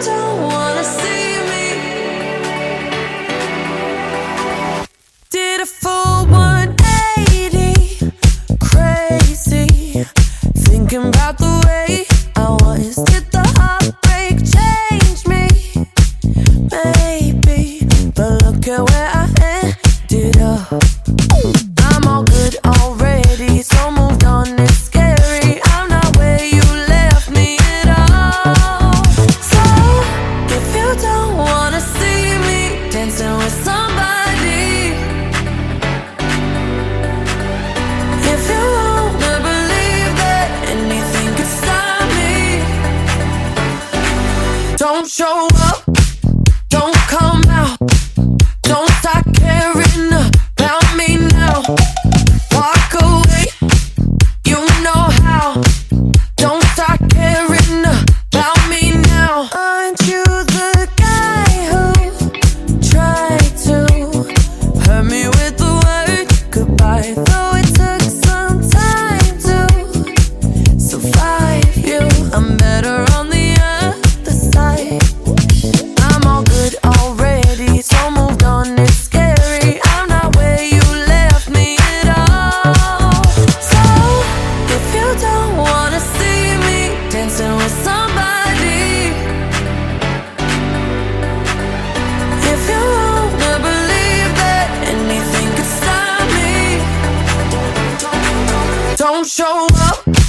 将我 show up, don't come out, don't start caring about me now. Walk away, you know how. Don't start caring about me now. Aren't you the guy who tried to hurt me with the word goodbye? Though it's Don't show up.